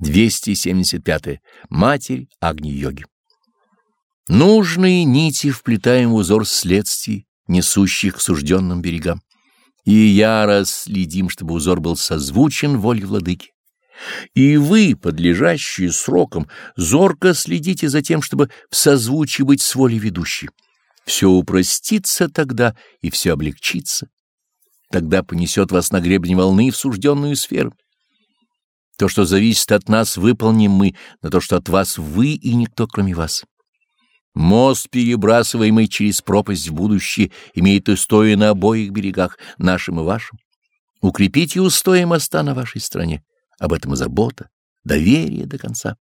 275. Матерь Агни-йоги. Нужные нити вплетаем в узор следствий, несущих к сужденным берегам. И яро следим, чтобы узор был созвучен воле владыки. И вы, подлежащие срокам, зорко следите за тем, чтобы в созвучии быть с волей ведущей. Все упростится тогда, и все облегчится. Тогда понесет вас на гребне волны в сужденную сферу. То, что зависит от нас, выполним мы, но то, что от вас вы и никто, кроме вас. Мост, перебрасываемый через пропасть в будущее, имеет устои на обоих берегах, нашим и вашим. Укрепите устои моста на вашей стране. Об этом и забота, доверие до конца.